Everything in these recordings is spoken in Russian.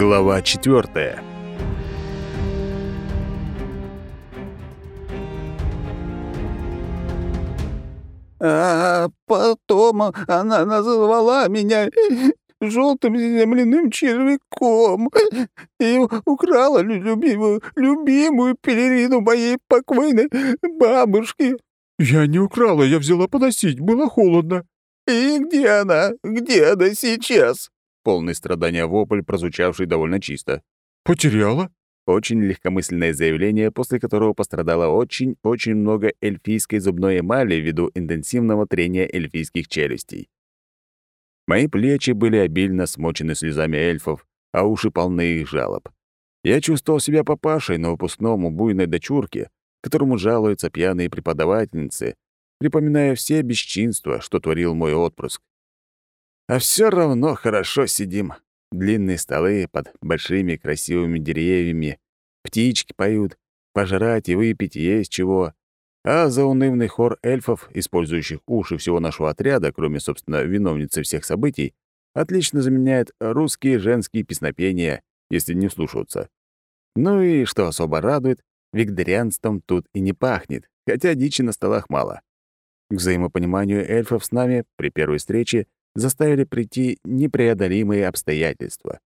Глава четвертая. А потом она назвала меня желтым земляным червяком и украла любимую, любимую пелерину моей покойной бабушки. «Я не украла, я взяла поносить, было холодно». «И где она? Где она сейчас?» Полный страдания вопль, прозвучавший довольно чисто. «Потеряла?» Очень легкомысленное заявление, после которого пострадало очень-очень много эльфийской зубной эмали ввиду интенсивного трения эльфийских челюстей. Мои плечи были обильно смочены слезами эльфов, а уши полны их жалоб. Я чувствовал себя папашей на выпускном у буйной дочурки, которому жалуются пьяные преподавательницы, припоминая все бесчинства, что творил мой отпрыск. А все равно хорошо сидим. Длинные столы под большими красивыми деревьями, птички поют, пожрать и выпить есть чего. А заунывный хор эльфов, использующих уши всего нашего отряда, кроме, собственно, виновницы всех событий, отлично заменяет русские женские песнопения, если не слушаться. Ну и, что особо радует, викторианством тут и не пахнет, хотя дичи на столах мало. К взаимопониманию эльфов с нами при первой встрече заставили прийти непреодолимые обстоятельства.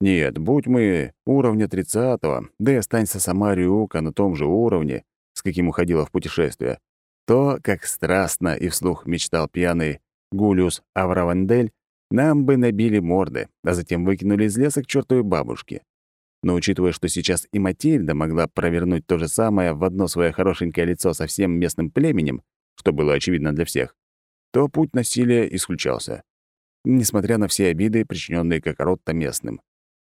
Нет, будь мы уровня 30-го, да и останься сама Рюка на том же уровне, с каким уходила в путешествие, то, как страстно и вслух мечтал пьяный Гулиус Авравандель, нам бы набили морды, а затем выкинули из леса к чертовой бабушке. Но учитывая, что сейчас и Матильда могла провернуть то же самое в одно свое хорошенькое лицо со всем местным племенем, что было очевидно для всех, то путь насилия исключался, несмотря на все обиды, причиненные Кокоротто местным.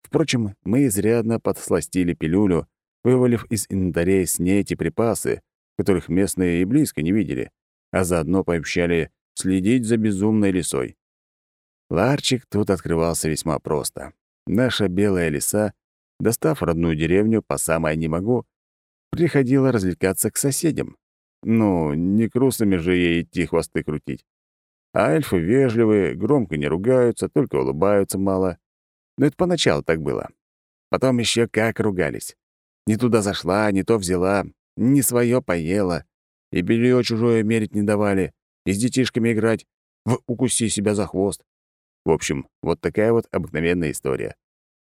Впрочем, мы изрядно подсластили пилюлю, вывалив из инвентарей снеть и припасы, которых местные и близко не видели, а заодно пообещали следить за безумной лисой. Ларчик тут открывался весьма просто. Наша белая лиса, достав родную деревню по самое не могу, приходила развлекаться к соседям. Ну, не крусами же ей идти хвосты крутить. А эльфы вежливые, громко не ругаются, только улыбаются мало. Но это поначалу так было. Потом еще как ругались. Не туда зашла, не то взяла, не свое поела. И белье чужое мерить не давали, и с детишками играть в «укуси себя за хвост». В общем, вот такая вот обыкновенная история.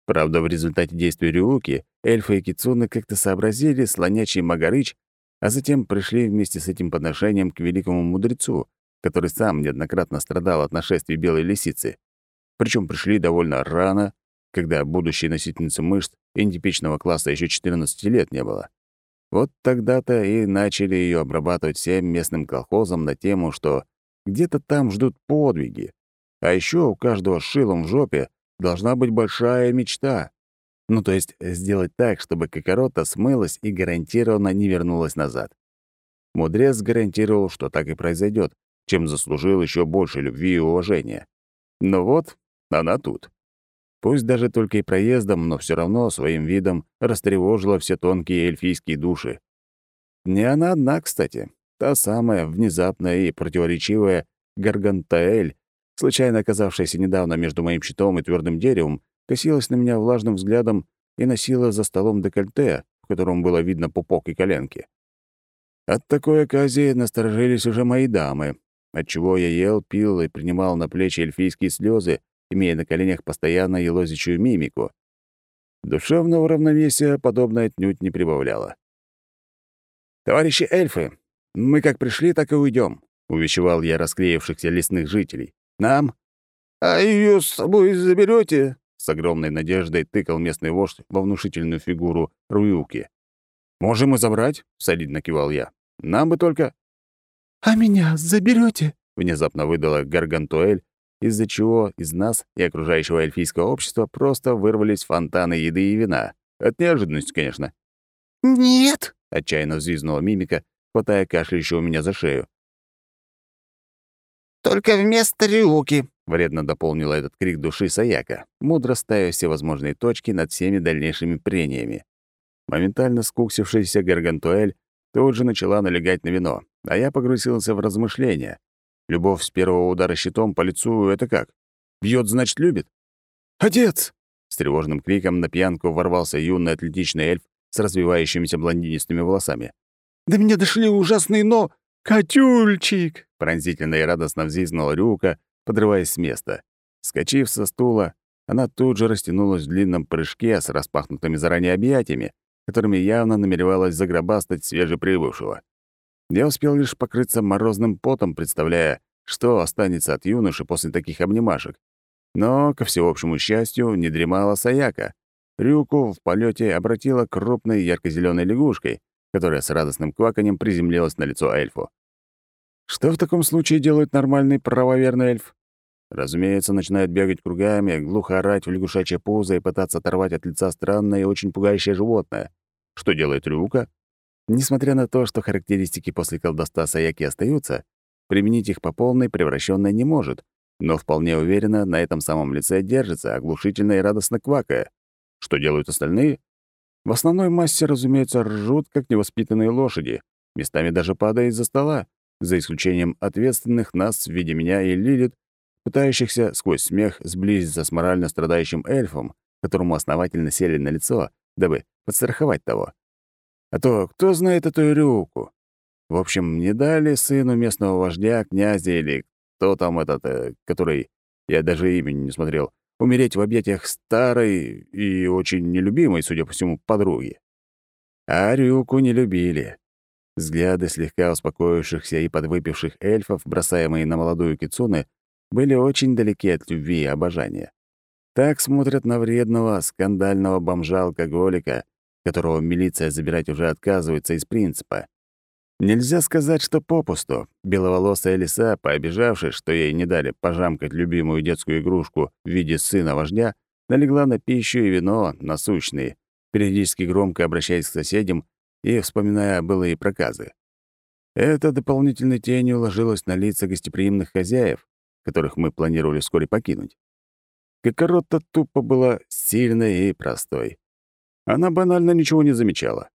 Правда, в результате действий Рюуки эльфы и кицуны как-то сообразили слонячий Магарыч а затем пришли вместе с этим подношением к великому мудрецу, который сам неоднократно страдал от нашествия белой лисицы. Причем пришли довольно рано, когда будущей носительницы мышц и нетипичного класса еще 14 лет не было. Вот тогда-то и начали ее обрабатывать всем местным колхозом на тему, что где-то там ждут подвиги. А еще у каждого шилом в жопе должна быть большая мечта. Ну, то есть э, сделать так, чтобы Кокорота смылась и гарантированно не вернулась назад. Мудрец гарантировал, что так и произойдет, чем заслужил еще больше любви и уважения. Но вот она тут. Пусть даже только и проездом, но все равно своим видом растревожила все тонкие эльфийские души. Не она одна, кстати. Та самая внезапная и противоречивая Гаргантаэль, случайно оказавшаяся недавно между моим щитом и твердым деревом, косилась на меня влажным взглядом и носила за столом декольте, в котором было видно пупок и коленки. От такой оказии насторожились уже мои дамы, отчего я ел, пил и принимал на плечи эльфийские слезы, имея на коленях постоянно елозичую мимику. Душевного равновесия подобное отнюдь не прибавляло. «Товарищи эльфы, мы как пришли, так и уйдем», — увещевал я расклеившихся лесных жителей. «Нам?» «А ее с собой заберете? С огромной надеждой тыкал местный вождь во внушительную фигуру Руюки. «Можем и забрать», — солидно кивал я. «Нам бы только...» «А меня заберете? внезапно выдала Гаргантуэль, из-за чего из нас и окружающего эльфийского общества просто вырвались фонтаны еды и вина. От неожиданности, конечно. «Нет!» — отчаянно взвизгнула мимика, хватая кашляющего меня за шею. «Только вместо Рюки», Вредно дополнила этот крик души Саяка, мудро ставя все возможные точки над всеми дальнейшими прениями. Моментально скуксившаяся Гаргантуэль тут же начала налегать на вино, а я погрузился в размышления. Любовь с первого удара щитом по лицу — это как? Бьет, значит, любит? «Отец!» — с тревожным криком на пьянку ворвался юный атлетичный эльф с развивающимися блондинистыми волосами. «До меня дошли ужасные, но... Катюльчик!» Пронзительно и радостно взвизгнула Рюка, подрываясь с места. Скочив со стула, она тут же растянулась в длинном прыжке с распахнутыми заранее объятиями, которыми явно намеревалась загробастать свежеприбывшего. Я успел лишь покрыться морозным потом, представляя, что останется от юноши после таких обнимашек. Но, ко всеобщему счастью, не дремала Саяка. Рюку в полете обратила крупной ярко зеленой лягушкой, которая с радостным кваканьем приземлилась на лицо эльфу. Что в таком случае делает нормальный правоверный эльф? Разумеется, начинает бегать кругами, глухо орать в лягушачье пузо и пытаться оторвать от лица странное и очень пугающее животное. Что делает Рюка? Несмотря на то, что характеристики после колдовства Саяки остаются, применить их по полной превращенной не может, но вполне уверенно на этом самом лице держится, оглушительно и радостно квакая. Что делают остальные? В основной массе, разумеется, ржут, как невоспитанные лошади, местами даже падая из-за стола, за исключением ответственных нас в виде меня и Лилит, пытающихся сквозь смех сблизиться с морально страдающим эльфом, которому основательно сели на лицо, дабы подстраховать того. А то кто знает эту Рюку? В общем, не дали сыну местного вождя, князя или кто там этот, э, который, я даже имени не смотрел, умереть в объятиях старой и очень нелюбимой, судя по всему, подруги. А Рюку не любили. Взгляды слегка успокоившихся и подвыпивших эльфов, бросаемые на молодую кицуны, были очень далеки от любви и обожания. Так смотрят на вредного, скандального бомжа-алкоголика, которого милиция забирать уже отказывается из принципа. Нельзя сказать, что попусту. Беловолосая лиса, пообижавшись, что ей не дали пожамкать любимую детскую игрушку в виде сына вождя, налегла на пищу и вино насущные, периодически громко обращаясь к соседям и вспоминая былые проказы. Это дополнительной тенью ложилось на лица гостеприимных хозяев, которых мы планировали вскоре покинуть. Кокоротта тупо была сильной и простой. Она банально ничего не замечала.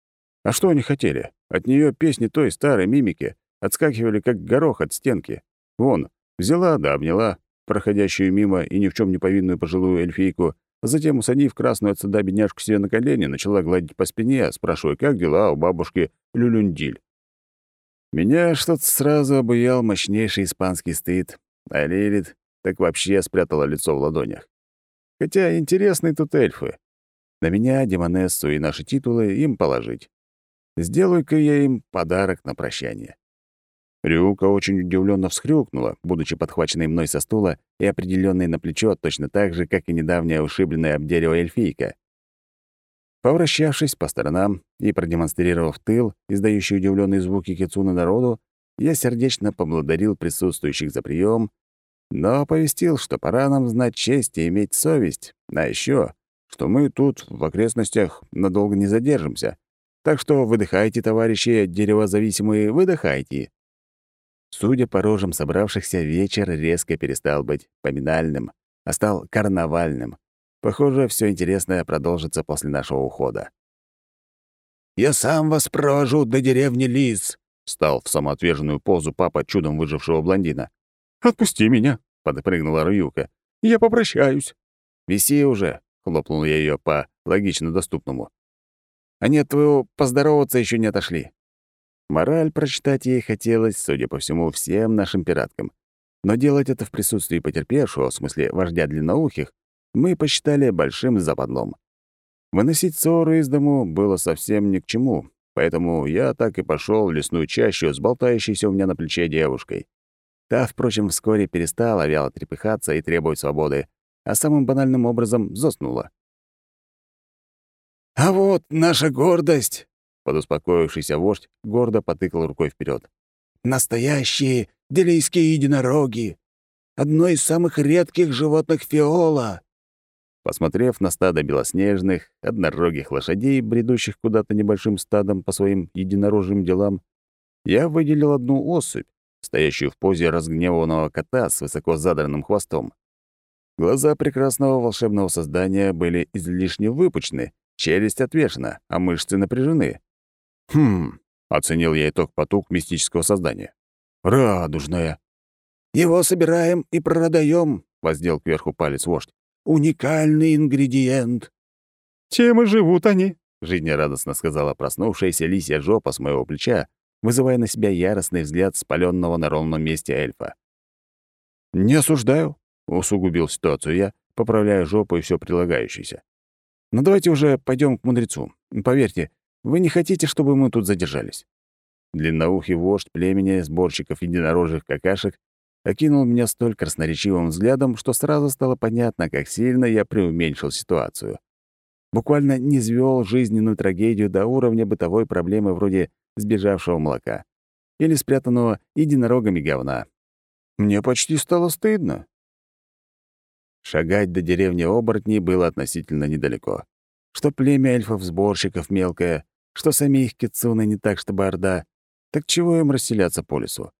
А что они хотели? От нее песни той старой мимики отскакивали, как горох от стенки. Вон, взяла да обняла проходящую мимо и ни в чем не повинную пожилую эльфийку, затем, усадив красную от бедняжку себе на колени, начала гладить по спине, спрашивая, как дела у бабушки Люлюндиль. Меня что-то сразу обуял мощнейший испанский стыд, а Лилит так вообще спрятала лицо в ладонях. Хотя интересные тут эльфы. На меня, Демонессу и наши титулы им положить. Сделаю-ка я им подарок на прощание. Рюка очень удивленно всхрюкнула, будучи подхваченной мной со стула и определенной на плечо точно так же, как и недавняя ушибленная об дерево эльфийка. Повращавшись по сторонам и продемонстрировав тыл, издающий удивленные звуки кицуны народу, я сердечно поблагодарил присутствующих за прием, но оповестил, что пора нам знать честь и иметь совесть, а еще, что мы тут, в окрестностях, надолго не задержимся, так что выдыхайте, товарищи, деревозависимые, выдыхайте. Судя по рожам собравшихся, вечер резко перестал быть поминальным, а стал карнавальным. Похоже, все интересное продолжится после нашего ухода. «Я сам вас провожу до деревни Лис», — встал в самоотверженную позу папа чудом выжившего блондина. «Отпусти меня», — подпрыгнула Рюка. «Я попрощаюсь». «Виси уже», — хлопнул я ее по логично доступному. Они от твоего поздороваться еще не отошли. Мораль прочитать ей хотелось, судя по всему, всем нашим пираткам. Но делать это в присутствии потерпевшего, в смысле вождя длинноухих, мы посчитали большим западлом. Выносить ссоры из дому было совсем ни к чему, поэтому я так и пошел лесную чащу с болтающейся у меня на плече девушкой. Та, впрочем, вскоре перестала вяло трепыхаться и требовать свободы, а самым банальным образом заснула. «А вот наша гордость!» Подуспокоившийся вождь гордо потыкал рукой вперед. «Настоящие делийские единороги! Одно из самых редких животных фиола!» Посмотрев на стадо белоснежных, однорогих лошадей, бредущих куда-то небольшим стадом по своим единорожьим делам, я выделил одну особь, стоящую в позе разгневанного кота с высоко задранным хвостом. Глаза прекрасного волшебного создания были излишне выпучены, Челюсть отвешена, а мышцы напряжены. «Хм», — оценил я итог потуг мистического создания. «Радужная». «Его собираем и продаем», — воздел кверху палец вождь. уникальный ингредиент». «Чем и живут они», — жизнерадостно сказала проснувшаяся лисья жопа с моего плеча, вызывая на себя яростный взгляд спаленного на ровном месте эльфа. «Не осуждаю», — усугубил ситуацию я, поправляя жопу и все прилагающееся. «Но давайте уже пойдем к мудрецу. Поверьте, вы не хотите, чтобы мы тут задержались». Длинноухий вождь племени сборщиков единорожих какашек окинул меня столь красноречивым взглядом, что сразу стало понятно, как сильно я преуменьшил ситуацию. Буквально не звёл жизненную трагедию до уровня бытовой проблемы вроде сбежавшего молока или спрятанного единорогами говна. Мне почти стало стыдно. Шагать до деревни оборотней было относительно недалеко. Что племя эльфов-сборщиков мелкое, что сами их кицуны не так, чтобы орда. Так чего им расселяться по лесу?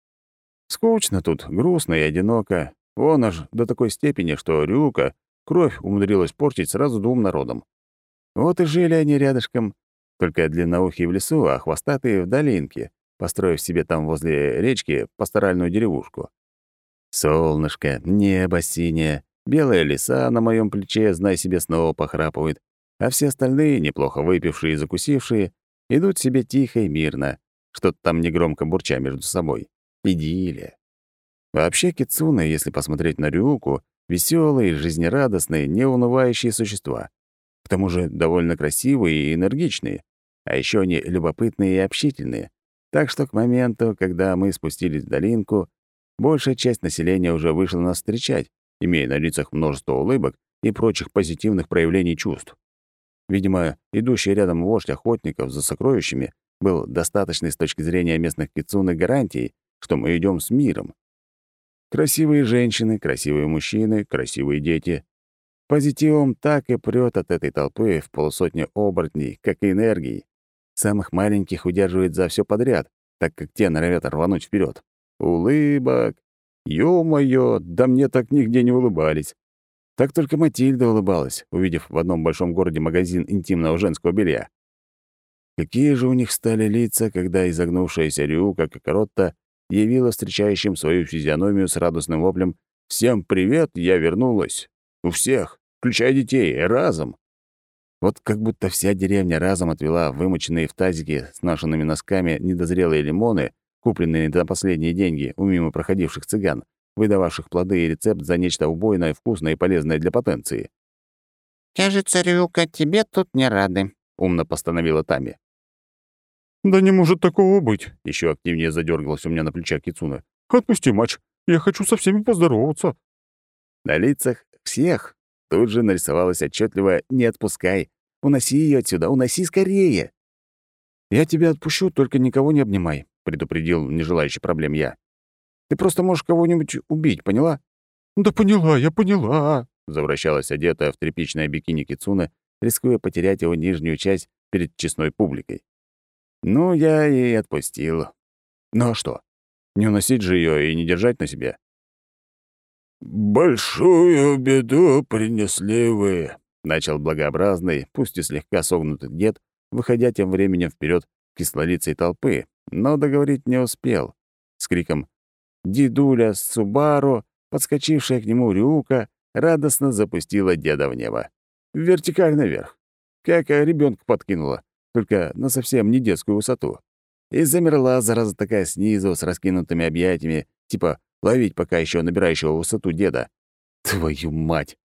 Скучно тут, грустно и одиноко. Вон аж до такой степени, что Рюка кровь умудрилась портить сразу двум народам. Вот и жили они рядышком, только длинноухие в лесу, а хвостатые в долинке, построив себе там возле речки пасторальную деревушку. Солнышко, небо синее, белая леса на моем плече, знай себе, снова похрапывает, а все остальные, неплохо выпившие и закусившие, идут себе тихо и мирно, что-то там негромко бурча между собой. Идиллия. Вообще кицуны, если посмотреть на Рюку, веселые, жизнерадостные, неунывающие существа. К тому же довольно красивые и энергичные. А еще они любопытные и общительные. Так что к моменту, когда мы спустились в долинку, большая часть населения уже вышла нас встречать, имея на лицах множество улыбок и прочих позитивных проявлений чувств. Видимо, идущий рядом вождь охотников за сокровищами был достаточной с точки зрения местных кицуны гарантией, что мы идем с миром. Красивые женщины, красивые мужчины, красивые дети. Позитивом так и прёт от этой толпы в полусотни оборотней, как и энергии. Самых маленьких удерживает за все подряд, так как те норовят рвануть вперед. Улыбок. Ё-моё, да мне так нигде не улыбались. Так только Матильда улыбалась, увидев в одном большом городе магазин интимного женского белья. Какие же у них стали лица, когда изогнувшаяся Рюка Кокоротта явила встречающим свою физиономию с радостным воплем «Всем привет, я вернулась! У всех, включая детей, разом!» Вот как будто вся деревня разом отвела вымоченные в тазике с нашими носками недозрелые лимоны, купленные за последние деньги у мимо проходивших цыган, выдававших плоды и рецепт за нечто убойное, вкусное и полезное для потенции. «Кажется, Рюка, тебе тут не рады», — умно постановила Тами. «Да не может такого быть!» — еще активнее задергалась у меня на плечах Кицуна. «Отпусти матч, я хочу со всеми поздороваться». На лицах всех тут же нарисовалось отчетливо «Не отпускай! Уноси ее отсюда, уноси скорее!» «Я тебя отпущу, только никого не обнимай», — предупредил нежелающий проблем я. «Ты просто можешь кого-нибудь убить, поняла?» «Да поняла, я поняла», — завращалась одетая в тряпичное бикини Кицуна, рискуя потерять его нижнюю часть перед честной публикой. Ну, я и отпустил. Ну а что? Не уносить же ее и не держать на себе. «Большую беду принесли вы», — начал благообразный, пусть и слегка согнутый дед, выходя тем временем вперед кислолицей толпы, но договорить не успел. С криком «Дедуля Субару», подскочившая к нему Рюка, радостно запустила деда в небо. Вертикально вверх. Как ребенка подкинула только на совсем не детскую высоту. И замерла, зараза такая, снизу, с раскинутыми объятиями, типа ловить пока еще набирающего высоту деда. Твою мать!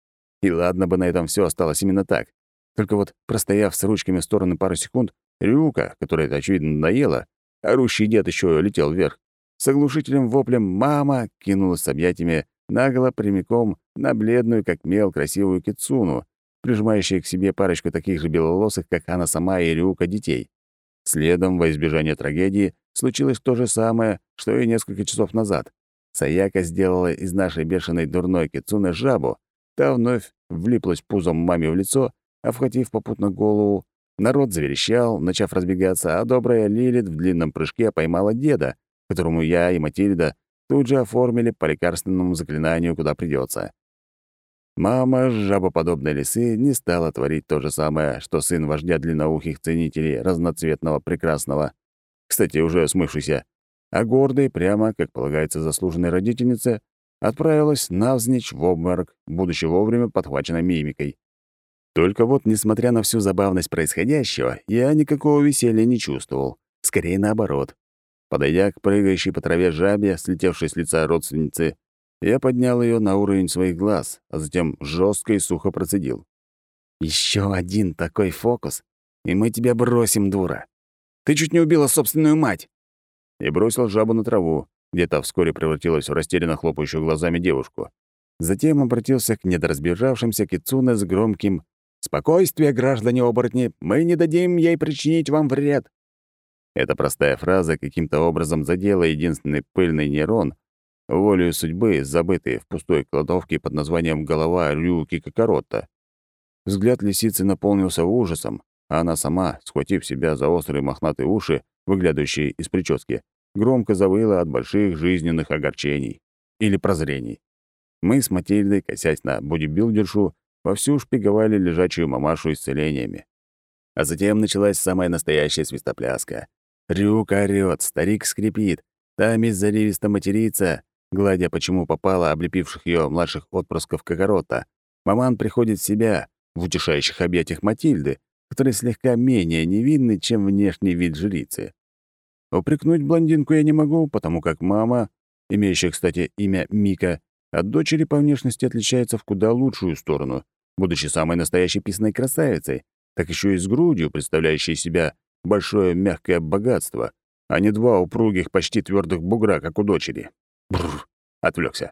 И ладно бы на этом все осталось именно так. Только вот, простояв с ручками в стороны пару секунд, Рюка, которая это, очевидно, надоела, орущий дед еще летел вверх, с оглушительным воплем «Мама!» кинулась с объятиями наголо прямиком на бледную, как мел, красивую кицуну, прижимающая к себе парочку таких же белолосых, как она сама и Рюка, детей. Следом, во избежание трагедии, случилось то же самое, что и несколько часов назад. Саяка сделала из нашей бешеной дурной кицуны жабу, та вновь влиплась пузом маме в лицо, обхватив попутно голову. Народ заверещал, начав разбегаться, а добрая Лилит в длинном прыжке поймала деда, которому я и Матильда тут же оформили по лекарственному заклинанию, куда придется. Мама жабоподобной лисы не стала творить то же самое, что сын вождя длинноухих ценителей разноцветного прекрасного, кстати, уже смывшийся, а гордый, прямо, как полагается заслуженной родительнице, отправилась навзничь в обморок, будучи вовремя подхвачена мимикой. Только вот, несмотря на всю забавность происходящего, я никакого веселья не чувствовал. Скорее наоборот. Подойдя к прыгающей по траве жабе, слетевшей с лица родственницы, я поднял ее на уровень своих глаз, а затем жестко и сухо процедил. Еще один такой фокус, и мы тебя бросим, дура. Ты чуть не убила собственную мать!» И бросил жабу на траву, где та вскоре превратилась в растерянно хлопающую глазами девушку. Затем обратился к недоразбежавшимся Кицуне с громким «Спокойствие, граждане-оборотни! Мы не дадим ей причинить вам вред!» Эта простая фраза каким-то образом задела единственный пыльный нейрон, волею судьбы, забытый в пустой кладовке под названием «Голова Рюки Кокоротта». Взгляд лисицы наполнился ужасом, а она сама, схватив себя за острые мохнатые уши, выглядывающие из прически, громко завыла от больших жизненных огорчений или прозрений. Мы с Матильдой, косясь на бодибилдершу, вовсю шпиговали лежачую мамашу исцелениями. А затем началась самая настоящая свистопляска. Рюк орёт, старик скрипит, Тамис заливисто матерится, гладя почему попало облепивших ее младших отпрысков Кокорота. Маман приходит в себя, в утешающих объятиях Матильды, который слегка менее невинный, чем внешний вид жрицы. Упрекнуть блондинку я не могу, потому как мама, имеющая, кстати, имя Мика, от дочери по внешности отличается в куда лучшую сторону, будучи самой настоящей писаной красавицей, так еще и с грудью, представляющей себя большое мягкое богатство, а не два упругих, почти твердых бугра, как у дочери. Бррр, отвлекся.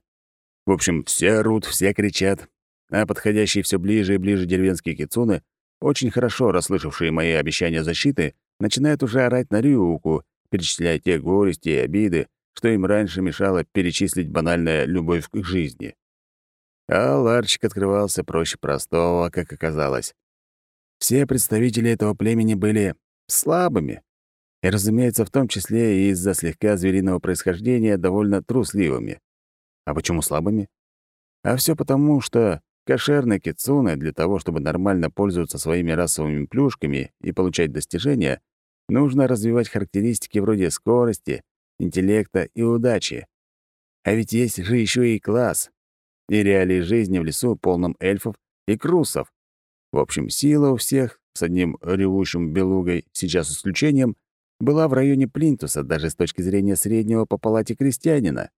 В общем, все орут, все кричат, а подходящие все ближе и ближе деревенские кицуны, очень хорошо расслышавшие мои обещания защиты, начинают уже орать на Рюуку, перечисляя те горести и обиды, что им раньше мешало перечислить банальная любовь к жизни. А ларчик открывался проще простого, как оказалось. Все представители этого племени были слабыми, и, разумеется, в том числе и из-за слегка звериного происхождения довольно трусливыми. А почему слабыми? А все потому, что Кошерный кицуне для того, чтобы нормально пользоваться своими расовыми плюшками и получать достижения, нужно развивать характеристики вроде скорости, интеллекта и удачи. А ведь есть же еще и класс. И реалии жизни в лесу, полном эльфов и крусов. В общем, сила у всех, с одним ревущим белугой, сейчас исключением, была в районе плинтуса, даже с точки зрения среднего по палате крестьянина.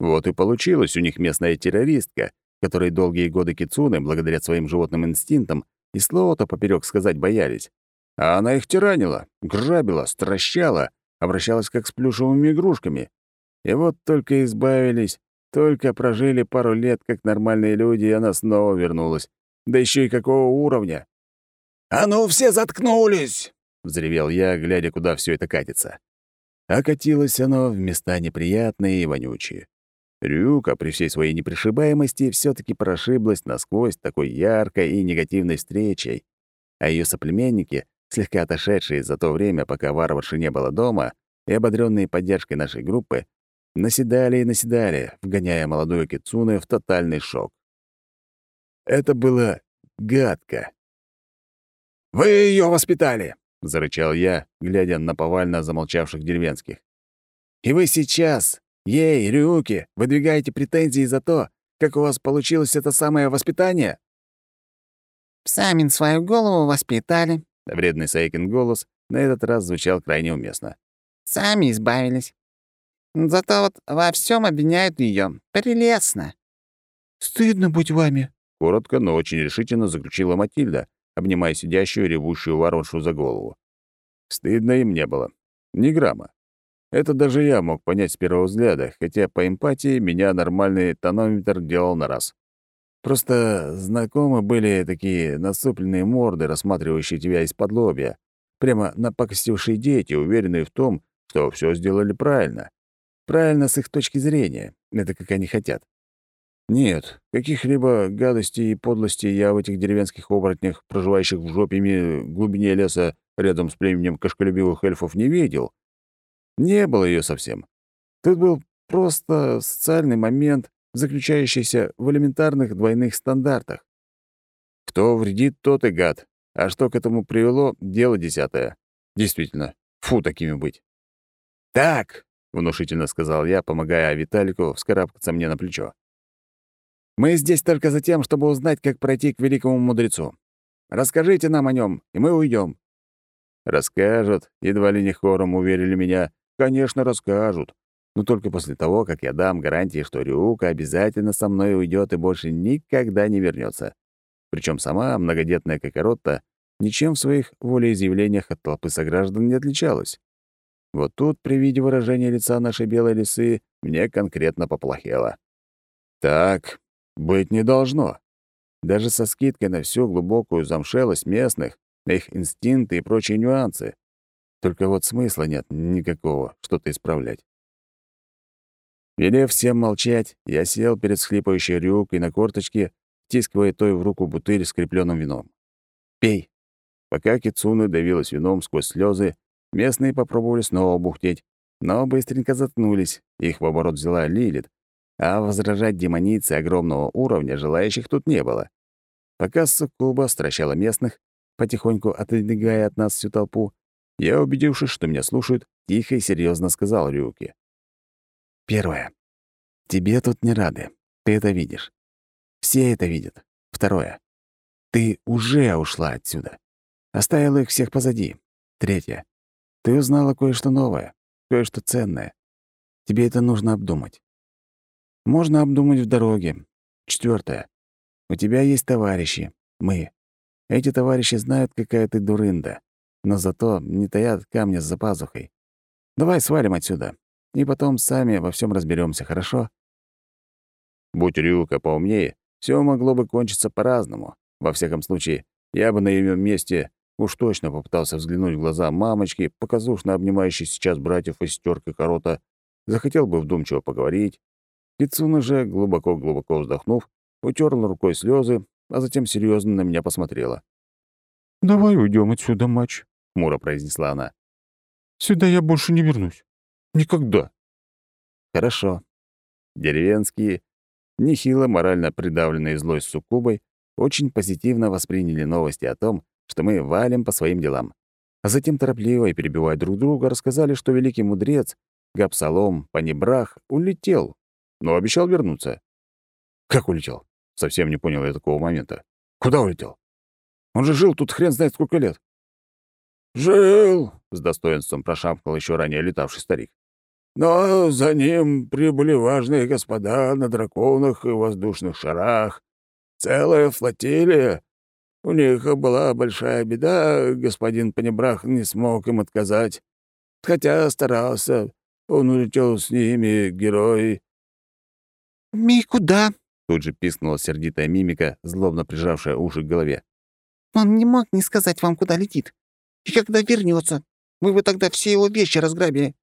Вот и получилась у них местная террористка, которые долгие годы кицуны, благодаря своим животным инстинктам, и слова-то поперек сказать боялись. А она их тиранила, грабила, стращала, обращалась как с плюшевыми игрушками. И вот только избавились, только прожили пару лет как нормальные люди, и она снова вернулась. Да еще и какого уровня? «А ну, все заткнулись!» — взревел я, глядя, куда все это катится. А катилось оно в места неприятные и вонючие. Рюка при всей своей непришибаемости все таки прошиблась насквозь такой яркой и негативной встречей, а ее соплеменники, слегка отошедшие за то время, пока варварши не было дома, и ободренные поддержкой нашей группы, наседали и наседали, вгоняя молодую Кицуне в тотальный шок. Это было гадко. «Вы ее воспитали!» — зарычал я, глядя на повально замолчавших деревенских. «И вы сейчас Ей, Рюки, выдвигаете претензии за то, как у вас получилось это самое воспитание?» «Сами свою голову воспитали», — вредный Сайкин голос на этот раз звучал крайне уместно. «Сами избавились. Зато вот во всем обвиняют ее. Прелестно». «Стыдно быть вами», — коротко, но очень решительно заключила Матильда, обнимая сидящую ревущую варваршу за голову. Стыдно им не было. Ни грамма. Это даже я мог понять с первого взгляда, хотя по эмпатии меня нормальный тонометр делал на раз. Просто знакомы были такие насупленные морды, рассматривающие тебя из-под лобья. Прямо напакостившие дети, уверенные в том, что все сделали правильно. Правильно с их точки зрения. Это как они хотят. Нет, каких-либо гадостей и подлостей я в этих деревенских оборотнях, проживающих в жопе глубине леса рядом с племенем кошколюбивых эльфов, не видел — не было ее совсем. Тут был просто социальный момент, заключающийся в элементарных двойных стандартах. Кто вредит, тот и гад. А что к этому привело, дело десятое. Действительно, фу такими быть. «Так, — внушительно сказал я, помогая Виталику вскарабкаться мне на плечо. «Мы здесь только за тем, чтобы узнать, как пройти к великому мудрецу. Расскажите нам о нем, и мы уйдем. «Расскажут», — едва ли не хором уверили меня. «Конечно, расскажут. Но только после того, как я дам гарантии, что Рюка обязательно со мной уйдет и больше никогда не вернется. Причем сама многодетная Кокоротта ничем в своих волеизъявлениях от толпы сограждан не отличалась. Вот тут, при виде выражения лица нашей белой лисы, мне конкретно поплохело. Так быть не должно. Даже со скидкой на всю глубокую замшелость местных, на их инстинкты и прочие нюансы. Только вот смысла нет никакого что-то исправлять. Велев всем молчать, я сел перед схлипающей рюкой на корточке, тискивая той в руку бутыль с крепленным вином. «Пей». Пока Кицуны давилась вином сквозь слезы, местные попробовали снова бухтеть, но быстренько заткнулись, их в оборот взяла Лилит, а возражать демонице огромного уровня желающих тут не было. Пока Суккуба стращала местных, потихоньку отодвигая от нас всю толпу, я, убедившись, что меня слушают, тихо и серьезно сказал Рюке. «Первое. Тебе тут не рады. Ты это видишь. Все это видят. Второе. Ты уже ушла отсюда. Оставила их всех позади. Третье. Ты узнала кое-что новое, кое-что ценное. Тебе это нужно обдумать. Можно обдумать в дороге. Четвертое. У тебя есть товарищи. Мы. Эти товарищи знают, какая ты дурында, но зато не таят камня за пазухой. Давай свалим отсюда, и потом сами во всем разберемся, хорошо? Будь Рюка поумнее, все могло бы кончиться по-разному. Во всяком случае, я бы на ее месте уж точно попытался взглянуть в глаза мамочки, показушно обнимающей сейчас братьев из сестерка корота, захотел бы вдумчиво поговорить, Кицуна же, глубоко-глубоко вздохнув, утерла рукой слезы, а затем серьезно на меня посмотрела. «Давай уйдем отсюда, матч», — хмуро произнесла она. «Сюда я больше не вернусь. Никогда». «Хорошо». Деревенские, нехило морально придавленные злой суккубой, очень позитивно восприняли новости о том, что мы валим по своим делам. А затем торопливо и перебивая друг друга, рассказали, что великий мудрец Гапсалом Панибрах улетел но обещал вернуться. Как улетел? Совсем не понял я такого момента. Куда улетел? Он же жил тут хрен знает сколько лет. «Жил», — с достоинством прошамкал еще ранее летавший старик. «Но за ним прибыли важные господа на драконах и воздушных шарах. Целая флотилия. У них была большая беда, господин Панебрах не смог им отказать. Хотя старался, он улетел с ними, герой. «Ми, куда?» — тут же пискнула сердитая мимика, злобно прижавшая уши к голове. «Он не мог не сказать вам, куда летит. И когда вернется, мы бы тогда все его вещи разграбили».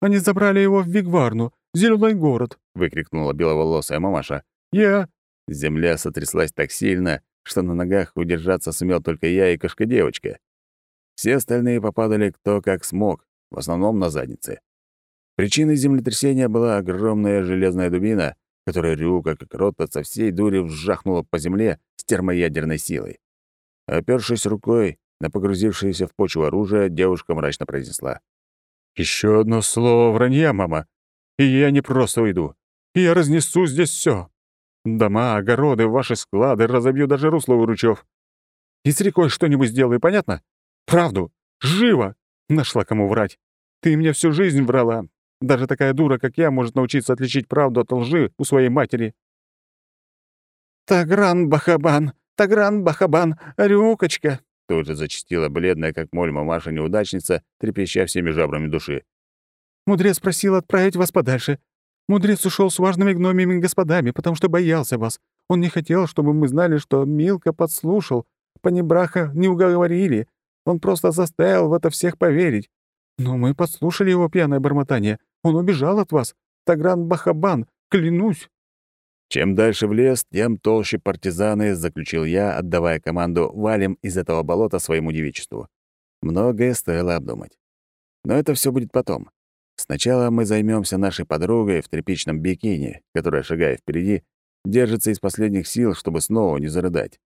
«Они забрали его в Вигварну, зеленый город», — выкрикнула беловолосая мамаша. «Я...» Земля сотряслась так сильно, что на ногах удержаться сумел только я и кошка-девочка. Все остальные попадали кто как смог, в основном на заднице. Причиной землетрясения была огромная железная дубина, которая Рюка, как рота, со всей дури вжахнула по земле с термоядерной силой. Опершись рукой на погрузившееся в почву оружие, девушка мрачно произнесла. «Еще одно слово вранья, мама, и я не просто уйду. Я разнесу здесь все. Дома, огороды, ваши склады, разобью даже русло у ручьев. И с рекой что-нибудь сделаю, понятно? Правду. Живо. Нашла кому врать. Ты мне всю жизнь врала, даже такая дура, как я, может научиться отличить правду от лжи у своей матери. «Тагран Бахабан! Тагран Бахабан! Рюкочка!» Тут же зачастила бледная, как моль мамаша-неудачница, трепеща всеми жабрами души. «Мудрец просил отправить вас подальше. Мудрец ушел с важными гномиями господами, потому что боялся вас. Он не хотел, чтобы мы знали, что Милка подслушал. Панибраха не уговорили. Он просто заставил в это всех поверить. Но мы подслушали его пьяное бормотание. Он убежал от вас. Тагран Бахабан, клянусь!» Чем дальше в лес, тем толще партизаны, заключил я, отдавая команду «валим из этого болота своему девичеству». Многое стоило обдумать. Но это все будет потом. Сначала мы займемся нашей подругой в тряпичном бикини, которая, шагая впереди, держится из последних сил, чтобы снова не зарыдать.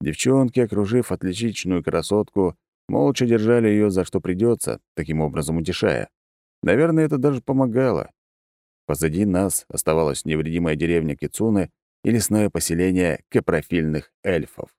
Девчонки, окружив отличичную красотку, молча держали ее за что придется, таким образом утешая. Наверное, это даже помогало. Позади нас оставалась невредимая деревня Кицуны и лесное поселение капрофильных эльфов.